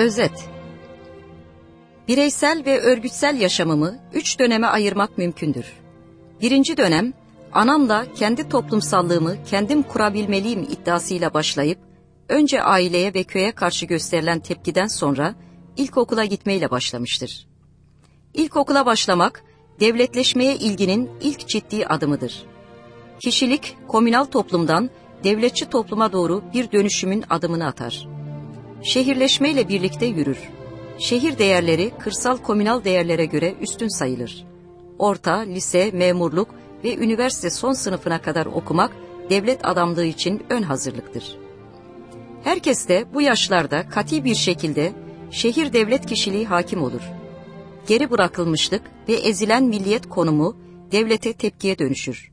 Özet Bireysel ve örgütsel yaşamımı üç döneme ayırmak mümkündür. Birinci dönem, anamla kendi toplumsallığımı kendim kurabilmeliyim iddiasıyla başlayıp, önce aileye ve köye karşı gösterilen tepkiden sonra ilkokula gitmeyle başlamıştır. İlkokula başlamak, devletleşmeye ilginin ilk ciddi adımıdır. Kişilik, komünal toplumdan devletçi topluma doğru bir dönüşümün adımını atar. Şehirleşmeyle birlikte yürür. Şehir değerleri kırsal komünal değerlere göre üstün sayılır. Orta, lise, memurluk ve üniversite son sınıfına kadar okumak devlet adamlığı için ön hazırlıktır. Herkes de bu yaşlarda kati bir şekilde şehir devlet kişiliği hakim olur. Geri bırakılmışlık ve ezilen milliyet konumu devlete tepkiye dönüşür.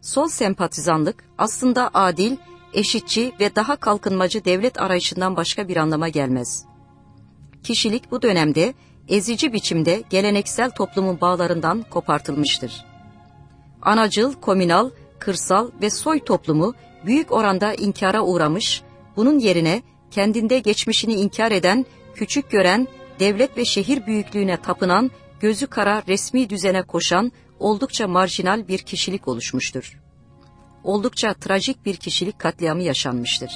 Sol sempatizanlık aslında adil, eşitçi ve daha kalkınmacı devlet arayışından başka bir anlama gelmez. Kişilik bu dönemde ezici biçimde geleneksel toplumun bağlarından kopartılmıştır. Anacıl, komünal, kırsal ve soy toplumu büyük oranda inkara uğramış, bunun yerine kendinde geçmişini inkar eden, küçük gören, devlet ve şehir büyüklüğüne tapınan, gözü kara resmi düzene koşan oldukça marjinal bir kişilik oluşmuştur. Oldukça trajik bir kişilik katliamı yaşanmıştır.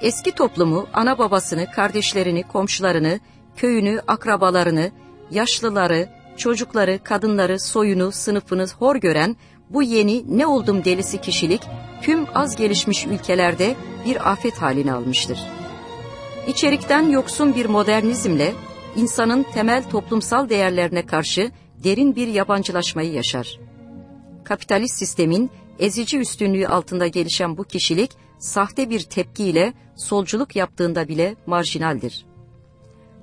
Eski toplumu, ana babasını, kardeşlerini, komşularını, köyünü, akrabalarını, yaşlıları, çocukları, kadınları, soyunu, sınıfını hor gören bu yeni ne oldum delisi kişilik tüm az gelişmiş ülkelerde bir afet halini almıştır. İçerikten yoksun bir modernizmle insanın temel toplumsal değerlerine karşı derin bir yabancılaşmayı yaşar. Kapitalist sistemin ezici üstünlüğü altında gelişen bu kişilik sahte bir tepkiyle solculuk yaptığında bile marjinaldir.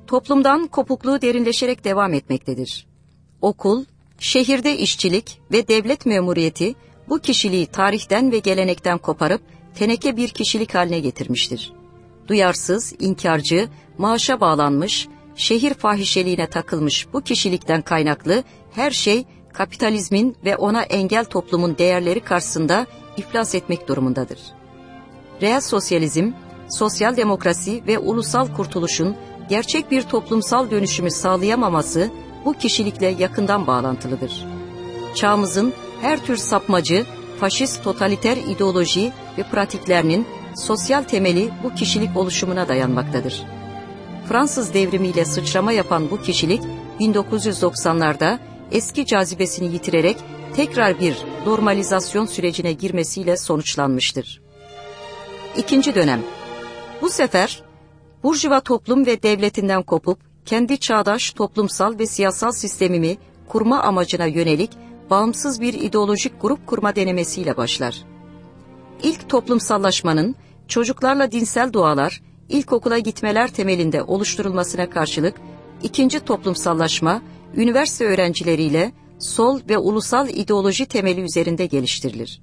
Toplumdan kopukluğu derinleşerek devam etmektedir. Okul, şehirde işçilik ve devlet memuriyeti bu kişiliği tarihten ve gelenekten koparıp teneke bir kişilik haline getirmiştir. Duyarsız, inkarcı, maaşa bağlanmış, şehir fahişeliğine takılmış bu kişilikten kaynaklı her şey kapitalizmin ve ona engel toplumun değerleri karşısında iflas etmek durumundadır. Reel sosyalizm, sosyal demokrasi ve ulusal kurtuluşun gerçek bir toplumsal dönüşümü sağlayamaması bu kişilikle yakından bağlantılıdır. Çağımızın her tür sapmacı, faşist totaliter ideoloji ve pratiklerinin sosyal temeli bu kişilik oluşumuna dayanmaktadır. Fransız devrimiyle sıçrama yapan bu kişilik 1990'larda eski cazibesini yitirerek tekrar bir normalizasyon sürecine girmesiyle sonuçlanmıştır. İkinci dönem Bu sefer Burjuva toplum ve devletinden kopup kendi çağdaş toplumsal ve siyasal sistemimi kurma amacına yönelik bağımsız bir ideolojik grup kurma denemesiyle başlar. İlk toplumsallaşmanın çocuklarla dinsel dualar, ilkokula gitmeler temelinde oluşturulmasına karşılık ikinci toplumsallaşma üniversite öğrencileriyle sol ve ulusal ideoloji temeli üzerinde geliştirilir.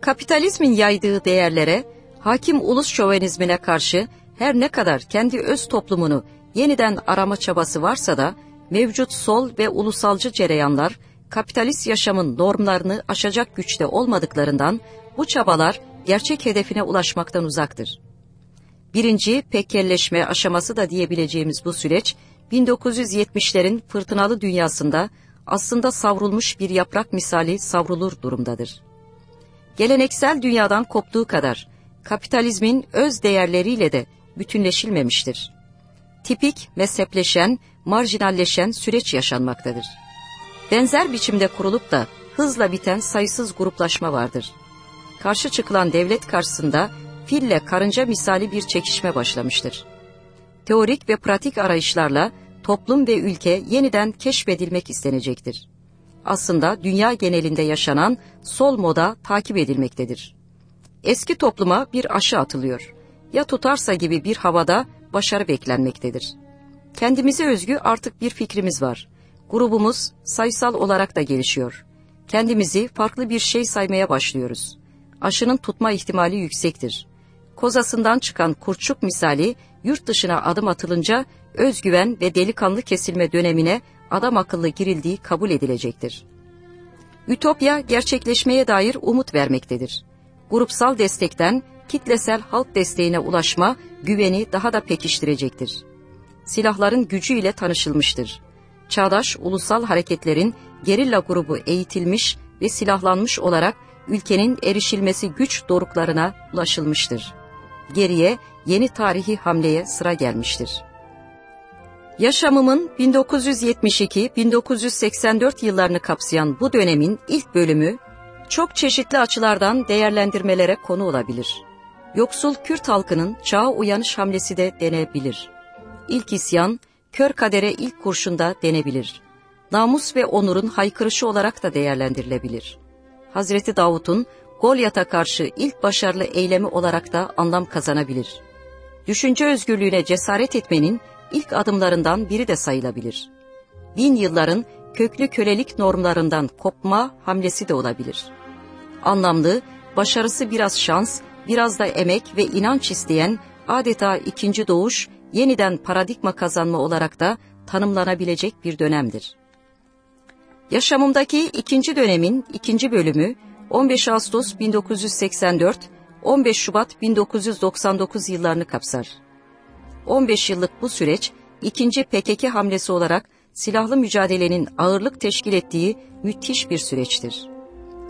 Kapitalizmin yaydığı değerlere, hakim ulus şovenizmine karşı her ne kadar kendi öz toplumunu yeniden arama çabası varsa da mevcut sol ve ulusalcı cereyanlar kapitalist yaşamın normlarını aşacak güçte olmadıklarından bu çabalar gerçek hedefine ulaşmaktan uzaktır. Birinci pekkelleşme aşaması da diyebileceğimiz bu süreç 1970'lerin fırtınalı dünyasında aslında savrulmuş bir yaprak misali savrulur durumdadır. Geleneksel dünyadan koptuğu kadar kapitalizmin öz değerleriyle de bütünleşilmemiştir. Tipik, mezhepleşen, marjinalleşen süreç yaşanmaktadır. Benzer biçimde kurulup da hızla biten sayısız gruplaşma vardır. Karşı çıkılan devlet karşısında fille karınca misali bir çekişme başlamıştır. Teorik ve pratik arayışlarla toplum ve ülke yeniden keşfedilmek istenecektir. Aslında dünya genelinde yaşanan sol moda takip edilmektedir. Eski topluma bir aşı atılıyor. Ya tutarsa gibi bir havada başarı beklenmektedir. Kendimize özgü artık bir fikrimiz var. Grubumuz sayısal olarak da gelişiyor. Kendimizi farklı bir şey saymaya başlıyoruz. Aşının tutma ihtimali yüksektir. Kozasından çıkan kurçuk misali yurt dışına adım atılınca özgüven ve delikanlı kesilme dönemine adam akıllı girildiği kabul edilecektir. Ütopya gerçekleşmeye dair umut vermektedir. Grupsal destekten kitlesel halk desteğine ulaşma güveni daha da pekiştirecektir. Silahların gücüyle tanışılmıştır. Çağdaş ulusal hareketlerin gerilla grubu eğitilmiş ve silahlanmış olarak ülkenin erişilmesi güç doruklarına ulaşılmıştır. Geriye yeni tarihi hamleye sıra gelmiştir. Yaşamımın 1972-1984 yıllarını kapsayan bu dönemin ilk bölümü çok çeşitli açılardan değerlendirmelere konu olabilir. Yoksul Kürt halkının çağa uyanış hamlesi de denebilir. İlk isyan, kör kadere ilk kurşunda denebilir. Namus ve onurun haykırışı olarak da değerlendirilebilir. Hazreti Davut'un Golyat'a karşı ilk başarılı eylemi olarak da anlam kazanabilir. Düşünce özgürlüğüne cesaret etmenin ilk adımlarından biri de sayılabilir. Bin yılların köklü kölelik normlarından kopma hamlesi de olabilir. Anlamlı, başarısı biraz şans, biraz da emek ve inanç isteyen adeta ikinci doğuş, yeniden paradigma kazanma olarak da tanımlanabilecek bir dönemdir. Yaşamımdaki ikinci dönemin ikinci bölümü 15 Ağustos 1984, 15 Şubat 1999 yıllarını kapsar. 15 yıllık bu süreç ikinci PKK hamlesi olarak silahlı mücadelenin ağırlık teşkil ettiği müthiş bir süreçtir.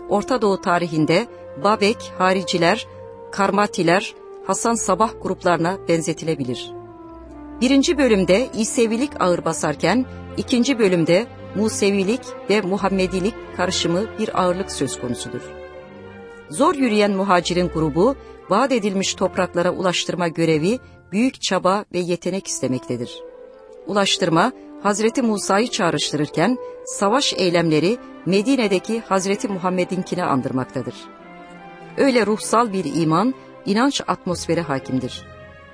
Orta Doğu tarihinde Babek, hariciler, Karmatiler, Hasan Sabah gruplarına benzetilebilir. Birinci bölümde İsevilik ağır basarken, ikinci bölümde Musevilik ve Muhammedilik karışımı bir ağırlık söz konusudur. Zor yürüyen muhacirin grubu, vaat edilmiş topraklara ulaştırma görevi büyük çaba ve yetenek istemektedir. Ulaştırma, Hazreti Musa'yı çağrıştırırken, savaş eylemleri Medine'deki Hazreti Muhammed'inkini andırmaktadır. Öyle ruhsal bir iman, inanç atmosferi hakimdir.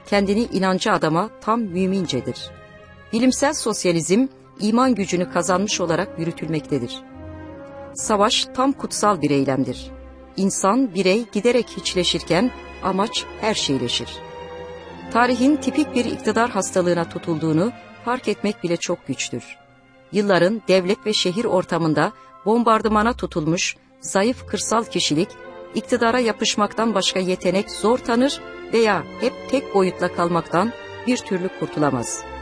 Kendini inancı adama tam mümincedir. Bilimsel sosyalizm, iman gücünü kazanmış olarak yürütülmektedir. Savaş tam kutsal bir eylemdir. İnsan, birey giderek hiçleşirken amaç her şeyleşir. Tarihin tipik bir iktidar hastalığına tutulduğunu fark etmek bile çok güçtür. Yılların devlet ve şehir ortamında bombardımana tutulmuş, zayıf kırsal kişilik, iktidara yapışmaktan başka yetenek zor tanır veya hep tek boyutla kalmaktan bir türlü kurtulamaz.''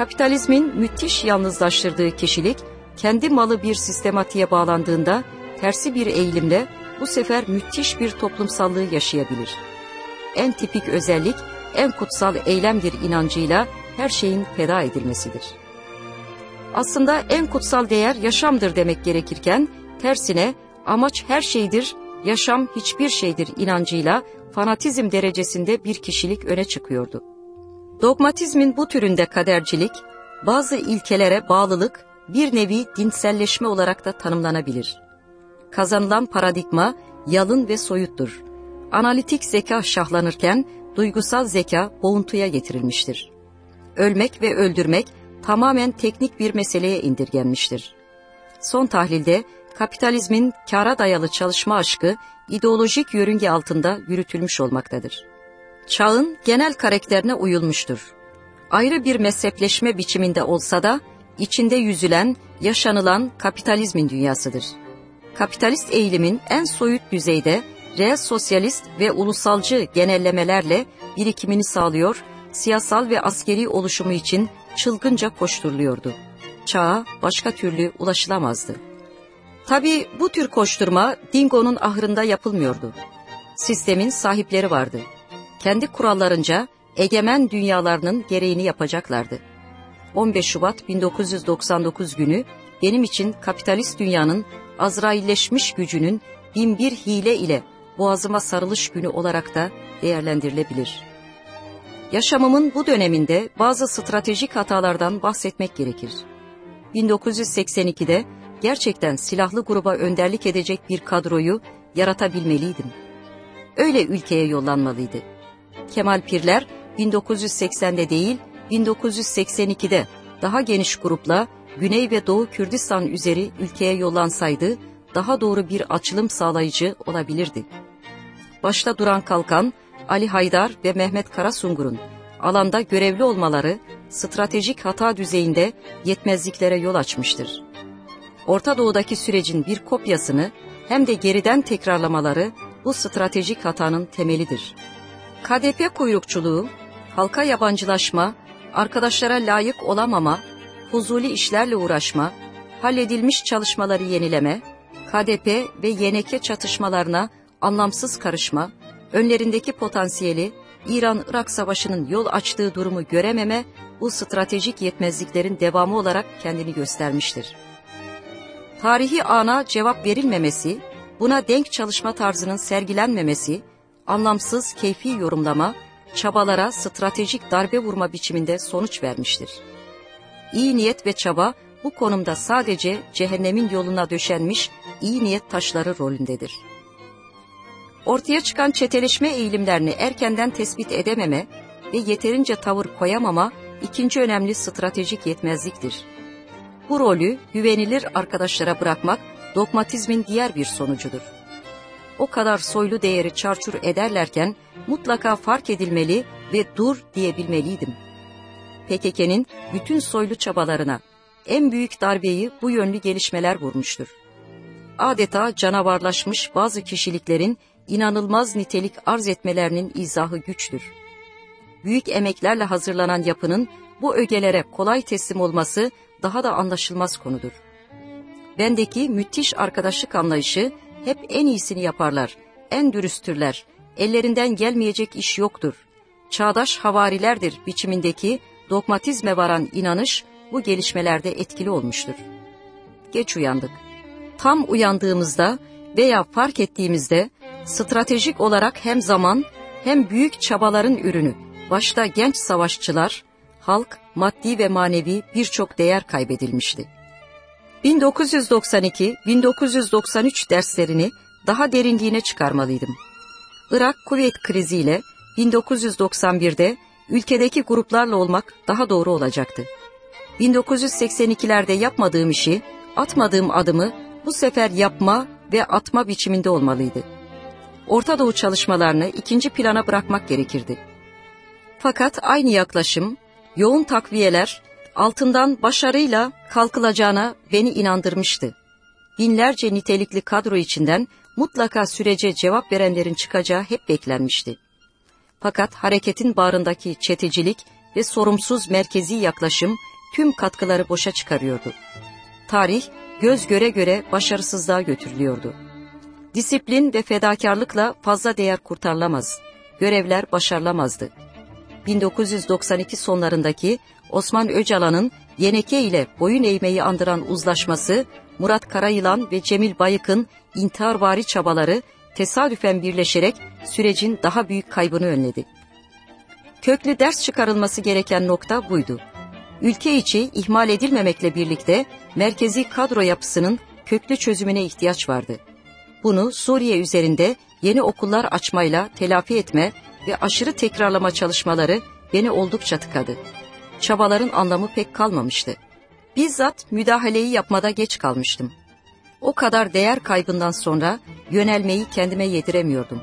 Kapitalizmin müthiş yalnızlaştırdığı kişilik, kendi malı bir sistematiğe bağlandığında tersi bir eğilimle bu sefer müthiş bir toplumsallığı yaşayabilir. En tipik özellik, en kutsal eylemdir inancıyla her şeyin feda edilmesidir. Aslında en kutsal değer yaşamdır demek gerekirken, tersine amaç her şeydir, yaşam hiçbir şeydir inancıyla fanatizm derecesinde bir kişilik öne çıkıyordu. Dogmatizmin bu türünde kadercilik, bazı ilkelere bağlılık bir nevi dinselleşme olarak da tanımlanabilir. Kazanılan paradigma yalın ve soyuttur. Analitik zeka şahlanırken duygusal zeka boğuntuya getirilmiştir. Ölmek ve öldürmek tamamen teknik bir meseleye indirgenmiştir. Son tahlilde kapitalizmin kara dayalı çalışma aşkı ideolojik yörünge altında yürütülmüş olmaktadır çağın genel karakterine uyulmuştur. Ayrı bir mezhepleşme biçiminde olsa da içinde yüzülen, yaşanılan kapitalizmin dünyasıdır. Kapitalist eğilimin en soyut düzeyde reel sosyalist ve ulusalcı genellemelerle birikimini sağlıyor, siyasal ve askeri oluşumu için çılgınca koşturuluyordu. Çağa başka türlü ulaşılamazdı. Tabi bu tür koşturma Dingo'nun ahırında yapılmıyordu. Sistemin sahipleri vardı kendi kurallarınca egemen dünyalarının gereğini yapacaklardı. 15 Şubat 1999 günü benim için kapitalist dünyanın azrailleşmiş gücünün binbir hile ile boğazıma sarılış günü olarak da değerlendirilebilir. Yaşamımın bu döneminde bazı stratejik hatalardan bahsetmek gerekir. 1982'de gerçekten silahlı gruba önderlik edecek bir kadroyu yaratabilmeliydim. Öyle ülkeye yollanmalıydı. Kemal Pirler 1980'de değil 1982'de daha geniş grupla Güney ve Doğu Kürdistan üzeri ülkeye yollansaydı daha doğru bir açılım sağlayıcı olabilirdi. Başta duran kalkan Ali Haydar ve Mehmet Karasungur'un alanda görevli olmaları stratejik hata düzeyinde yetmezliklere yol açmıştır. Orta Doğu'daki sürecin bir kopyasını hem de geriden tekrarlamaları bu stratejik hatanın temelidir. KDP kuyrukçuluğu, halka yabancılaşma, arkadaşlara layık olamama, huzuli işlerle uğraşma, halledilmiş çalışmaları yenileme, KDP ve YNK çatışmalarına anlamsız karışma, önlerindeki potansiyeli İran-Irak savaşının yol açtığı durumu görememe bu stratejik yetmezliklerin devamı olarak kendini göstermiştir. Tarihi ana cevap verilmemesi, buna denk çalışma tarzının sergilenmemesi, anlamsız keyfi yorumlama, çabalara stratejik darbe vurma biçiminde sonuç vermiştir. İyi niyet ve çaba bu konumda sadece cehennemin yoluna döşenmiş iyi niyet taşları rolündedir. Ortaya çıkan çeteleşme eğilimlerini erkenden tespit edememe ve yeterince tavır koyamama ikinci önemli stratejik yetmezliktir. Bu rolü güvenilir arkadaşlara bırakmak dogmatizmin diğer bir sonucudur. O kadar soylu değeri çarçur ederlerken mutlaka fark edilmeli ve dur diyebilmeliydim. PKK'nin bütün soylu çabalarına en büyük darbeyi bu yönlü gelişmeler vurmuştur. Adeta canavarlaşmış bazı kişiliklerin inanılmaz nitelik arz etmelerinin izahı güçtür. Büyük emeklerle hazırlanan yapının bu ögelere kolay teslim olması daha da anlaşılmaz konudur. Bendeki müthiş arkadaşlık anlayışı hep en iyisini yaparlar, en dürüsttürler, ellerinden gelmeyecek iş yoktur. Çağdaş havarilerdir biçimindeki dogmatizme varan inanış bu gelişmelerde etkili olmuştur. Geç uyandık. Tam uyandığımızda veya fark ettiğimizde stratejik olarak hem zaman hem büyük çabaların ürünü, başta genç savaşçılar, halk, maddi ve manevi birçok değer kaybedilmişti. 1992-1993 derslerini daha derinliğine çıkarmalıydım. Irak kuvvet kriziyle 1991'de ülkedeki gruplarla olmak daha doğru olacaktı. 1982'lerde yapmadığım işi, atmadığım adımı bu sefer yapma ve atma biçiminde olmalıydı. Orta Doğu çalışmalarını ikinci plana bırakmak gerekirdi. Fakat aynı yaklaşım, yoğun takviyeler, altından başarıyla kalkılacağına beni inandırmıştı. Binlerce nitelikli kadro içinden mutlaka sürece cevap verenlerin çıkacağı hep beklenmişti. Fakat hareketin bağrındaki çetecilik ve sorumsuz merkezi yaklaşım tüm katkıları boşa çıkarıyordu. Tarih göz göre göre başarısızlığa götürülüyordu. Disiplin ve fedakarlıkla fazla değer kurtarılamaz. Görevler başarılamazdı. 1992 sonlarındaki Osman Öcalan'ın Yeneke ile boyun eğmeyi andıran uzlaşması, Murat Karayılan ve Cemil Bayık'ın intiharvari çabaları tesadüfen birleşerek sürecin daha büyük kaybını önledi. Köklü ders çıkarılması gereken nokta buydu. Ülke içi ihmal edilmemekle birlikte merkezi kadro yapısının köklü çözümüne ihtiyaç vardı. Bunu Suriye üzerinde yeni okullar açmayla telafi etme ve aşırı tekrarlama çalışmaları beni oldukça tıkadı. Çabaların anlamı pek kalmamıştı. Bizzat müdahaleyi yapmada geç kalmıştım. O kadar değer kaybından sonra yönelmeyi kendime yediremiyordum.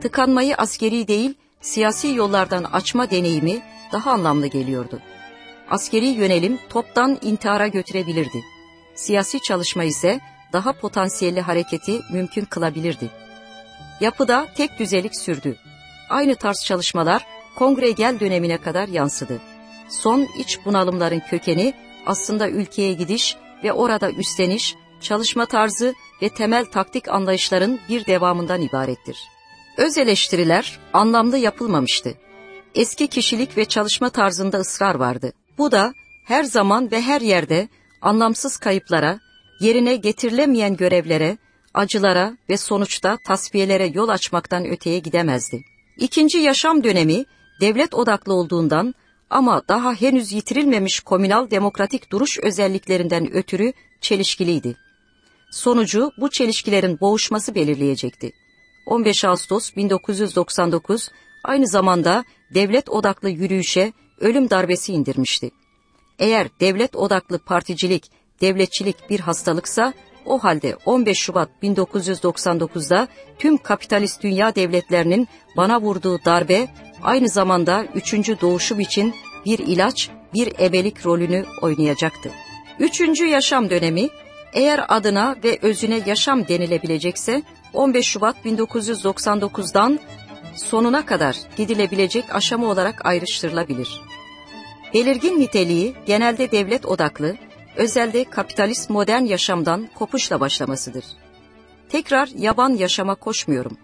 Tıkanmayı askeri değil, siyasi yollardan açma deneyimi daha anlamlı geliyordu. Askeri yönelim toptan intihara götürebilirdi. Siyasi çalışma ise daha potansiyelli hareketi mümkün kılabilirdi. Yapıda tek düzelik sürdü. Aynı tarz çalışmalar kongre gel dönemine kadar yansıdı. Son iç bunalımların kökeni aslında ülkeye gidiş ve orada üstleniş, çalışma tarzı ve temel taktik anlayışların bir devamından ibarettir. Öz eleştiriler anlamlı yapılmamıştı. Eski kişilik ve çalışma tarzında ısrar vardı. Bu da her zaman ve her yerde anlamsız kayıplara, yerine getirilemeyen görevlere, acılara ve sonuçta tasfiyelere yol açmaktan öteye gidemezdi. İkinci yaşam dönemi devlet odaklı olduğundan ama daha henüz yitirilmemiş komünal demokratik duruş özelliklerinden ötürü çelişkiliydi. Sonucu bu çelişkilerin boğuşması belirleyecekti. 15 Ağustos 1999 aynı zamanda devlet odaklı yürüyüşe ölüm darbesi indirmişti. Eğer devlet odaklı particilik, devletçilik bir hastalıksa o halde 15 Şubat 1999'da tüm kapitalist dünya devletlerinin bana vurduğu darbe aynı zamanda üçüncü doğuşum için bir ilaç, bir ebelik rolünü oynayacaktı. Üçüncü yaşam dönemi eğer adına ve özüne yaşam denilebilecekse 15 Şubat 1999'dan sonuna kadar gidilebilecek aşama olarak ayrıştırılabilir. Belirgin niteliği genelde devlet odaklı, özelde kapitalist modern yaşamdan kopuşla başlamasıdır. Tekrar yaban yaşama koşmuyorum.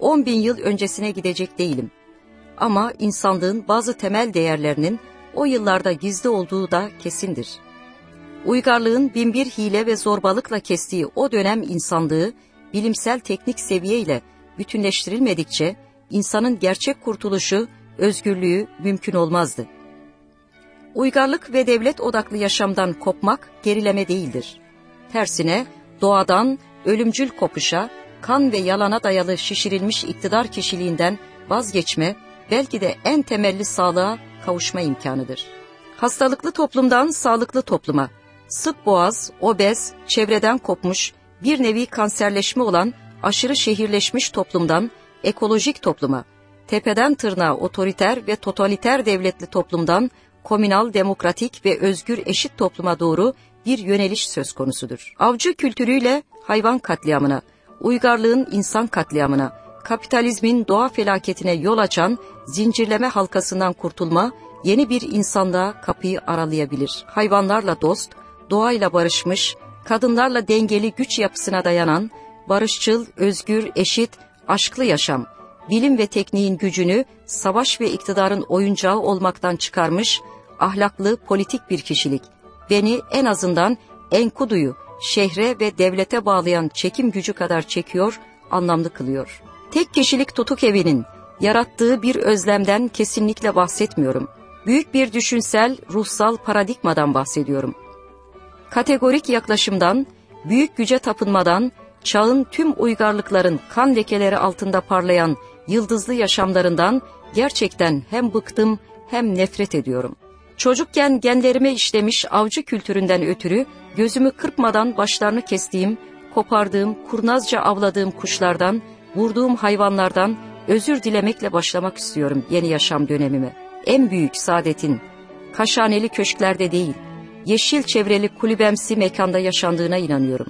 10 bin yıl öncesine gidecek değilim. Ama insanlığın bazı temel değerlerinin o yıllarda gizli olduğu da kesindir. Uygarlığın binbir hile ve zorbalıkla kestiği o dönem insanlığı bilimsel teknik seviyeyle bütünleştirilmedikçe insanın gerçek kurtuluşu, özgürlüğü mümkün olmazdı. Uygarlık ve devlet odaklı yaşamdan kopmak gerileme değildir. Tersine doğadan ölümcül kopuşa, kan ve yalana dayalı şişirilmiş iktidar kişiliğinden vazgeçme belki de en temelli sağlığa kavuşma imkanıdır. Hastalıklı toplumdan sağlıklı topluma, sık boğaz, obez, çevreden kopmuş, bir nevi kanserleşme olan aşırı şehirleşmiş toplumdan ekolojik topluma, tepeden tırnağa otoriter ve totaliter devletli toplumdan komünal, demokratik ve özgür eşit topluma doğru bir yöneliş söz konusudur. Avcı kültürüyle hayvan katliamına, uygarlığın insan katliamına, kapitalizmin doğa felaketine yol açan zincirleme halkasından kurtulma, yeni bir insanlığa kapıyı aralayabilir. Hayvanlarla dost, doğayla barışmış, kadınlarla dengeli güç yapısına dayanan, barışçıl, özgür, eşit, aşklı yaşam, bilim ve tekniğin gücünü savaş ve iktidarın oyuncağı olmaktan çıkarmış, ahlaklı, politik bir kişilik. Beni en azından Enkudu'yu şehre ve devlete bağlayan çekim gücü kadar çekiyor, anlamlı kılıyor. Tek kişilik tutuk evinin yarattığı bir özlemden kesinlikle bahsetmiyorum. Büyük bir düşünsel, ruhsal paradigmadan bahsediyorum. Kategorik yaklaşımdan, büyük güce tapınmadan, çağın tüm uygarlıkların kan lekeleri altında parlayan yıldızlı yaşamlarından gerçekten hem bıktım hem nefret ediyorum. Çocukken genlerime işlemiş avcı kültüründen ötürü gözümü kırpmadan başlarını kestiğim, kopardığım, kurnazca avladığım kuşlardan, vurduğum hayvanlardan özür dilemekle başlamak istiyorum yeni yaşam dönemime. En büyük saadetin, kaşaneli köşklerde değil, yeşil çevreli kulübemsi mekanda yaşandığına inanıyorum.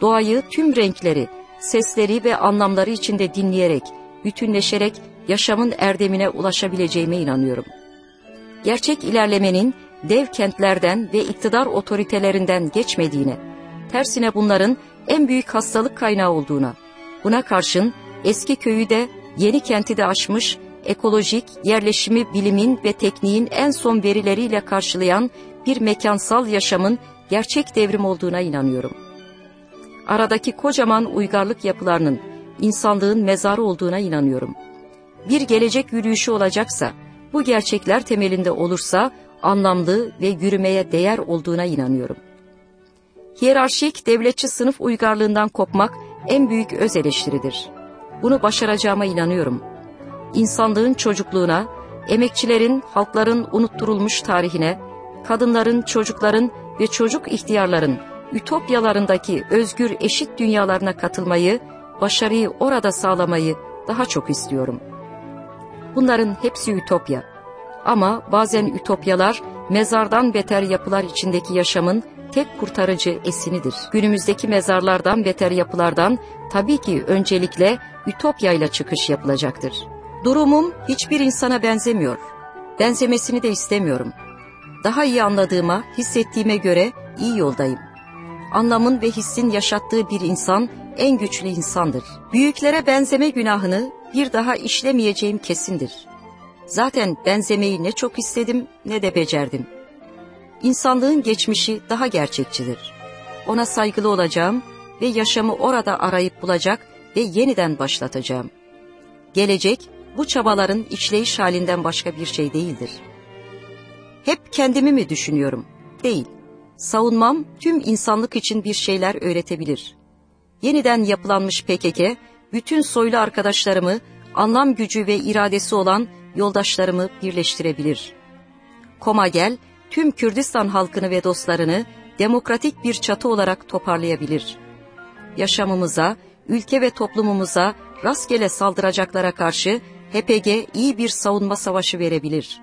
Doğayı tüm renkleri, sesleri ve anlamları içinde dinleyerek, bütünleşerek yaşamın erdemine ulaşabileceğime inanıyorum. Gerçek ilerlemenin dev kentlerden ve iktidar otoritelerinden geçmediğine, tersine bunların en büyük hastalık kaynağı olduğuna, buna karşın eski köyü de yeni kenti de aşmış, ekolojik, yerleşimi bilimin ve tekniğin en son verileriyle karşılayan bir mekansal yaşamın gerçek devrim olduğuna inanıyorum. Aradaki kocaman uygarlık yapılarının insanlığın mezarı olduğuna inanıyorum. Bir gelecek yürüyüşü olacaksa, bu gerçekler temelinde olursa anlamlı ve yürümeye değer olduğuna inanıyorum. Hiyerarşik devletçi sınıf uygarlığından kopmak en büyük öz eleştiridir. Bunu başaracağıma inanıyorum. İnsanlığın çocukluğuna, emekçilerin, halkların unutturulmuş tarihine, kadınların, çocukların ve çocuk ihtiyarların ütopyalarındaki özgür eşit dünyalarına katılmayı, başarıyı orada sağlamayı daha çok istiyorum. Bunların hepsi ütopya. Ama bazen ütopyalar mezardan beter yapılar içindeki yaşamın tek kurtarıcı esinidir. Günümüzdeki mezarlardan beter yapılardan tabii ki öncelikle ütopyayla çıkış yapılacaktır. Durumum hiçbir insana benzemiyor. Benzemesini de istemiyorum. Daha iyi anladığıma, hissettiğime göre iyi yoldayım. Anlamın ve hissin yaşattığı bir insan en güçlü insandır. Büyüklere benzeme günahını bir daha işlemeyeceğim kesindir. Zaten benzemeyi ne çok istedim ne de becerdim. İnsanlığın geçmişi daha gerçekçidir. Ona saygılı olacağım ve yaşamı orada arayıp bulacak ve yeniden başlatacağım. Gelecek bu çabaların işleyiş halinden başka bir şey değildir. Hep kendimi mi düşünüyorum? Değil. Savunmam tüm insanlık için bir şeyler öğretebilir. Yeniden yapılanmış PKK, bütün soylu arkadaşlarımı, anlam gücü ve iradesi olan yoldaşlarımı birleştirebilir. Komagel, tüm Kürdistan halkını ve dostlarını demokratik bir çatı olarak toparlayabilir. Yaşamımıza, ülke ve toplumumuza rastgele saldıracaklara karşı HPG iyi bir savunma savaşı verebilir.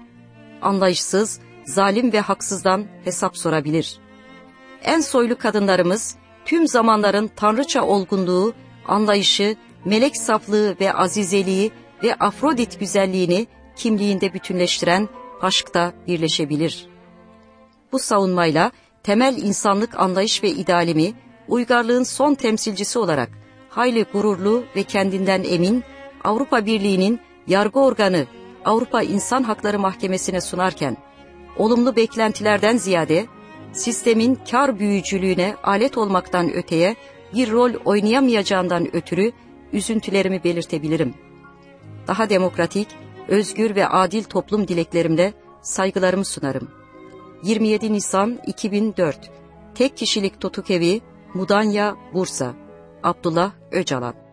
Anlayışsız, zalim ve haksızdan hesap sorabilir. En soylu kadınlarımız tüm zamanların tanrıça olgunluğu, anlayışı, melek saflığı ve azizeliği ve Afrodit güzelliğini kimliğinde bütünleştiren aşkta birleşebilir. Bu savunmayla temel insanlık anlayış ve idealimi uygarlığın son temsilcisi olarak hayli gururlu ve kendinden emin Avrupa Birliği'nin yargı organı Avrupa İnsan Hakları Mahkemesi'ne sunarken olumlu beklentilerden ziyade sistemin kar büyücülüğüne alet olmaktan öteye bir rol oynayamayacağından ötürü üzüntülerimi belirtebilirim. Daha demokratik, özgür ve adil toplum dileklerimle saygılarımı sunarım. 27 Nisan 2004 Tek kişilik Totuk Evi, Mudanya, Bursa. Abdullah Öcalan